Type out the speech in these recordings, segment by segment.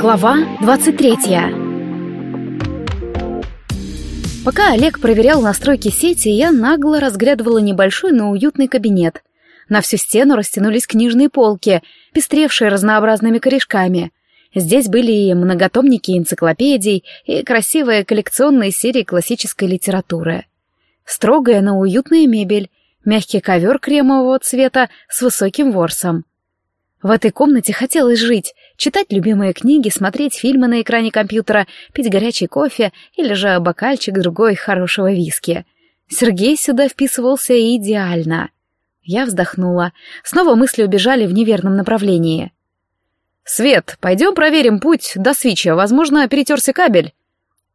Глава 23 Пока Олег проверял настройки сети, я нагло разглядывала небольшой, но уютный кабинет. На всю стену растянулись книжные полки, пестревшие разнообразными корешками. Здесь были и многотомники энциклопедий, и красивые коллекционные серии классической литературы. Строгая, но уютная мебель, мягкий ковер кремового цвета с высоким ворсом. В этой комнате хотелось жить, читать любимые книги, смотреть фильмы на экране компьютера, пить горячий кофе или же бокальчик другой хорошего виски. Сергей сюда вписывался идеально. Я вздохнула. Снова мысли убежали в неверном направлении. «Свет, пойдем проверим путь до свича. Возможно, перетерся кабель».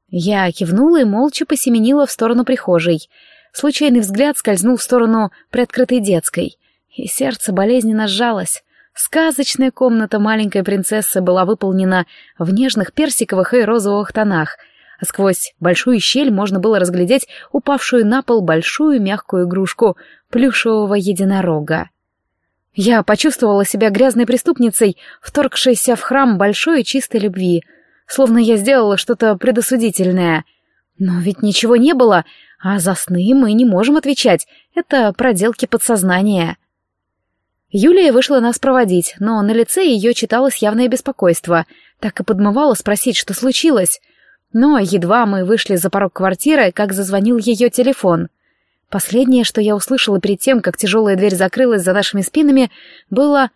Я кивнула и молча посеменила в сторону прихожей. Случайный взгляд скользнул в сторону приоткрытой детской, и сердце болезненно сжалось. Сказочная комната маленькой принцессы была выполнена в нежных персиковых и розовых тонах, а сквозь большую щель можно было разглядеть упавшую на пол большую мягкую игрушку плюшевого единорога. Я почувствовала себя грязной преступницей, вторгшейся в храм большой и чистой любви, словно я сделала что-то предосудительное. Но ведь ничего не было, а за сны мы не можем отвечать, это проделки подсознания. Юлия вышла нас проводить, но на лице ее читалось явное беспокойство. Так и подмывало спросить, что случилось. Но едва мы вышли за порог квартиры, как зазвонил ее телефон. Последнее, что я услышала перед тем, как тяжелая дверь закрылась за нашими спинами, было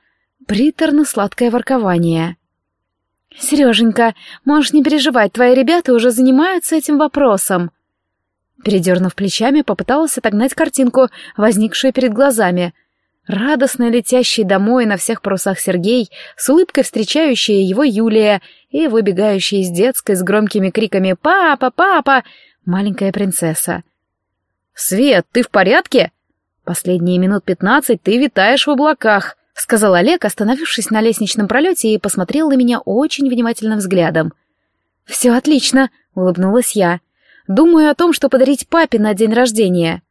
приторно-сладкое воркование. «Сереженька, можешь не переживать, твои ребята уже занимаются этим вопросом». Передернув плечами, попыталась отогнать картинку, возникшую перед глазами — Радостно летящий домой на всех парусах Сергей, с улыбкой встречающая его Юлия и выбегающая из детской с громкими криками «Папа! Папа!» маленькая принцесса. «Свет, ты в порядке?» «Последние минут пятнадцать ты витаешь в облаках», — сказал Олег, остановившись на лестничном пролете и посмотрел на меня очень внимательным взглядом. «Все отлично», — улыбнулась я. «Думаю о том, что подарить папе на день рождения».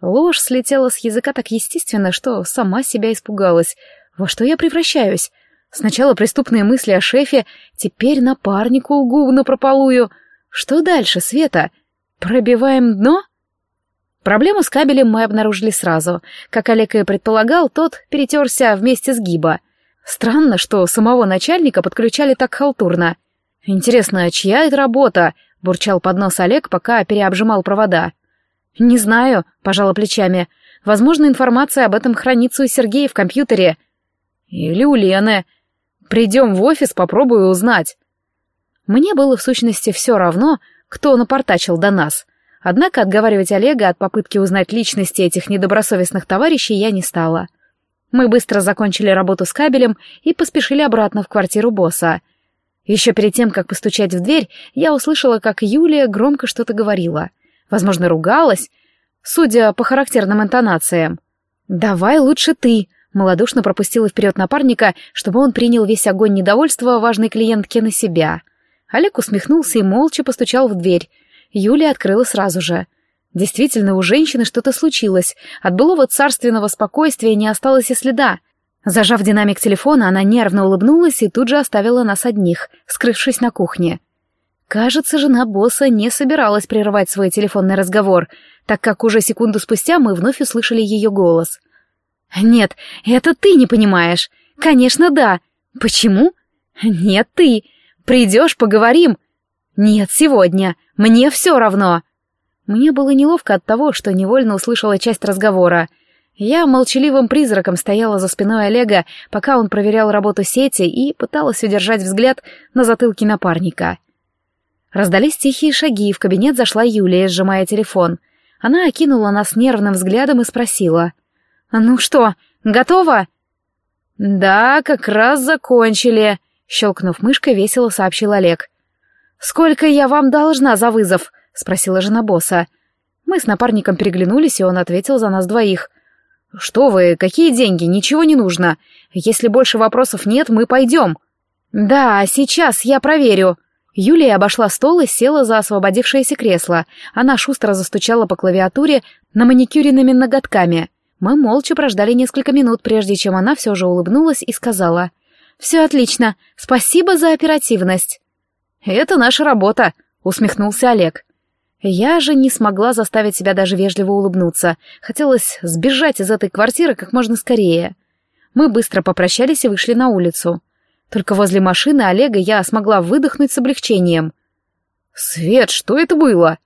Ложь слетела с языка так естественно, что сама себя испугалась. Во что я превращаюсь? Сначала преступные мысли о шефе, теперь напарнику лгу напропалую. Что дальше, Света? Пробиваем дно? Проблему с кабелем мы обнаружили сразу. Как Олег и предполагал, тот перетерся вместе с гиба. Странно, что самого начальника подключали так халтурно. «Интересно, чья это работа?» — бурчал под нос Олег, пока переобжимал провода. «Не знаю», — пожала плечами. «Возможно, информация об этом хранится у Сергея в компьютере». «Или у Лены. Придем в офис, попробую узнать». Мне было в сущности все равно, кто напортачил до нас. Однако отговаривать Олега от попытки узнать личности этих недобросовестных товарищей я не стала. Мы быстро закончили работу с кабелем и поспешили обратно в квартиру босса. Еще перед тем, как постучать в дверь, я услышала, как Юлия громко что-то говорила — возможно, ругалась, судя по характерным интонациям. «Давай лучше ты», — малодушно пропустила вперед напарника, чтобы он принял весь огонь недовольства важной клиентки на себя. Олег усмехнулся и молча постучал в дверь. Юлия открыла сразу же. Действительно, у женщины что-то случилось. От былого царственного спокойствия не осталось и следа. Зажав динамик телефона, она нервно улыбнулась и тут же оставила нас одних, скрывшись на кухне. Кажется, жена босса не собиралась прерывать свой телефонный разговор, так как уже секунду спустя мы вновь услышали ее голос. «Нет, это ты не понимаешь. Конечно, да. Почему? Нет, ты. Придешь, поговорим. Нет, сегодня. Мне все равно». Мне было неловко от того, что невольно услышала часть разговора. Я молчаливым призраком стояла за спиной Олега, пока он проверял работу сети и пыталась удержать взгляд на затылке напарника. Раздались тихие шаги, и в кабинет зашла Юлия, сжимая телефон. Она окинула нас нервным взглядом и спросила. «Ну что, готово?» «Да, как раз закончили», — щелкнув мышкой, весело сообщил Олег. «Сколько я вам должна за вызов?» — спросила жена босса. Мы с напарником переглянулись, и он ответил за нас двоих. «Что вы, какие деньги? Ничего не нужно. Если больше вопросов нет, мы пойдем». «Да, сейчас я проверю», Юлия обошла стол и села за освободившееся кресло. Она шустро застучала по клавиатуре на маникюренными ноготками. Мы молча прождали несколько минут, прежде чем она все же улыбнулась и сказала. Все отлично. Спасибо за оперативность». «Это наша работа», — усмехнулся Олег. Я же не смогла заставить себя даже вежливо улыбнуться. Хотелось сбежать из этой квартиры как можно скорее. Мы быстро попрощались и вышли на улицу. Только возле машины Олега я смогла выдохнуть с облегчением. «Свет, что это было?»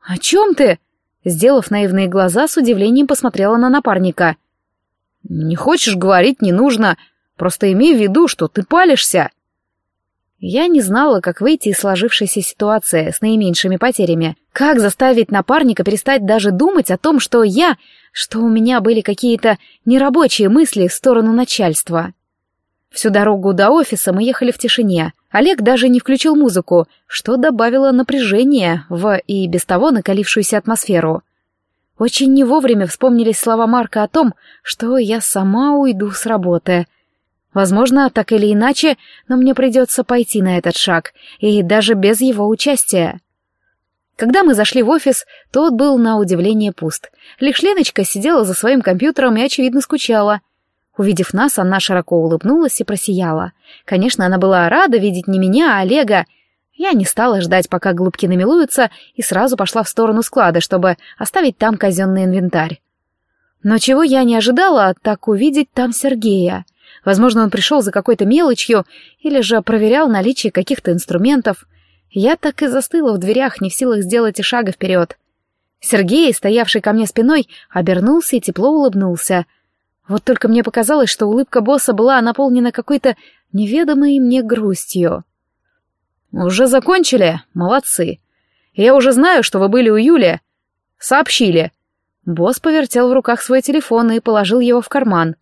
«О чем ты?» Сделав наивные глаза, с удивлением посмотрела на напарника. «Не хочешь говорить, не нужно. Просто имей в виду, что ты палишься». Я не знала, как выйти из сложившейся ситуации с наименьшими потерями. Как заставить напарника перестать даже думать о том, что я, что у меня были какие-то нерабочие мысли в сторону начальства. Всю дорогу до офиса мы ехали в тишине. Олег даже не включил музыку, что добавило напряжение в и без того накалившуюся атмосферу. Очень не вовремя вспомнились слова Марка о том, что я сама уйду с работы — Возможно, так или иначе, но мне придется пойти на этот шаг, и даже без его участия. Когда мы зашли в офис, тот был на удивление пуст. Лишь Леночка сидела за своим компьютером и, очевидно, скучала. Увидев нас, она широко улыбнулась и просияла. Конечно, она была рада видеть не меня, а Олега. Я не стала ждать, пока голубки намилуются, и сразу пошла в сторону склада, чтобы оставить там казенный инвентарь. Но чего я не ожидала, так увидеть там Сергея — Возможно, он пришел за какой-то мелочью или же проверял наличие каких-то инструментов. Я так и застыла в дверях, не в силах сделать и шага вперед. Сергей, стоявший ко мне спиной, обернулся и тепло улыбнулся. Вот только мне показалось, что улыбка босса была наполнена какой-то неведомой мне грустью. «Уже закончили? Молодцы. Я уже знаю, что вы были у Юли. Сообщили». Босс повертел в руках свой телефон и положил его в карман.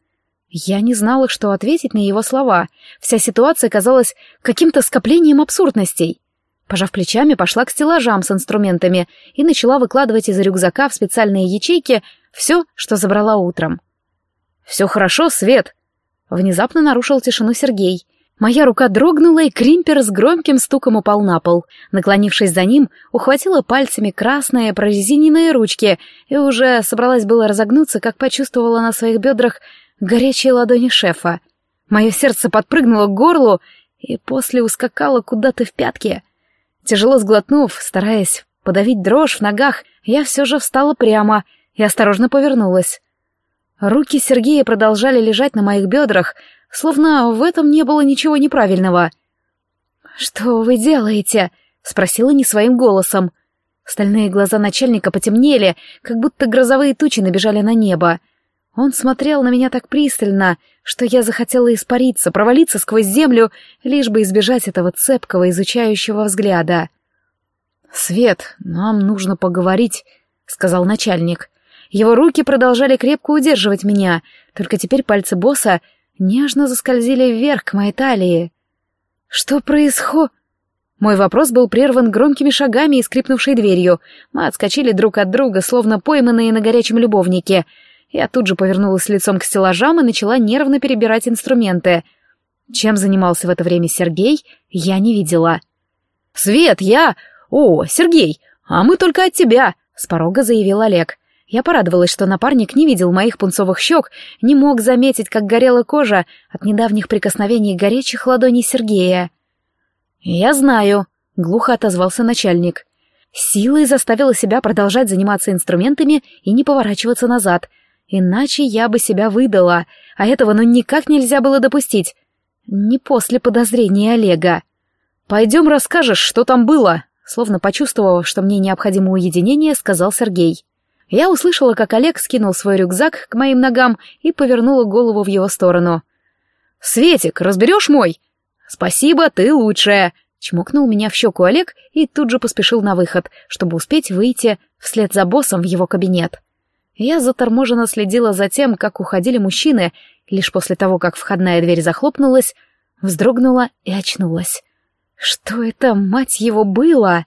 Я не знала, что ответить на его слова. Вся ситуация казалась каким-то скоплением абсурдностей. Пожав плечами, пошла к стеллажам с инструментами и начала выкладывать из рюкзака в специальные ячейки все, что забрала утром. «Все хорошо, Свет!» Внезапно нарушил тишину Сергей. Моя рука дрогнула, и Кримпер с громким стуком упал на пол. Наклонившись за ним, ухватила пальцами красные прорезиненные ручки и уже собралась было разогнуться, как почувствовала на своих бедрах горячие ладони шефа. Мое сердце подпрыгнуло к горлу и после ускакало куда-то в пятки. Тяжело сглотнув, стараясь подавить дрожь в ногах, я все же встала прямо и осторожно повернулась. Руки Сергея продолжали лежать на моих бедрах, словно в этом не было ничего неправильного. «Что вы делаете?» — спросила не своим голосом. Стальные глаза начальника потемнели, как будто грозовые тучи набежали на небо. Он смотрел на меня так пристально, что я захотела испариться, провалиться сквозь землю, лишь бы избежать этого цепкого, изучающего взгляда. «Свет, нам нужно поговорить», — сказал начальник. Его руки продолжали крепко удерживать меня, только теперь пальцы босса нежно заскользили вверх к моей талии. «Что происходит?» Мой вопрос был прерван громкими шагами и скрипнувшей дверью. Мы отскочили друг от друга, словно пойманные на горячем любовнике — я тут же повернулась лицом к стеллажам и начала нервно перебирать инструменты. Чем занимался в это время Сергей, я не видела. «Свет, я... О, Сергей, а мы только от тебя!» — с порога заявил Олег. Я порадовалась, что напарник не видел моих пунцовых щек, не мог заметить, как горела кожа от недавних прикосновений горячих ладоней Сергея. «Я знаю», — глухо отозвался начальник. Силой заставила себя продолжать заниматься инструментами и не поворачиваться назад, Иначе я бы себя выдала, а этого ну никак нельзя было допустить. Не после подозрения Олега. «Пойдем расскажешь, что там было», словно почувствовав, что мне необходимо уединение, сказал Сергей. Я услышала, как Олег скинул свой рюкзак к моим ногам и повернула голову в его сторону. «Светик, разберешь мой?» «Спасибо, ты лучшая», — чмокнул меня в щеку Олег и тут же поспешил на выход, чтобы успеть выйти вслед за боссом в его кабинет. Я заторможенно следила за тем, как уходили мужчины, лишь после того, как входная дверь захлопнулась, вздрогнула и очнулась. Что это, мать его, было?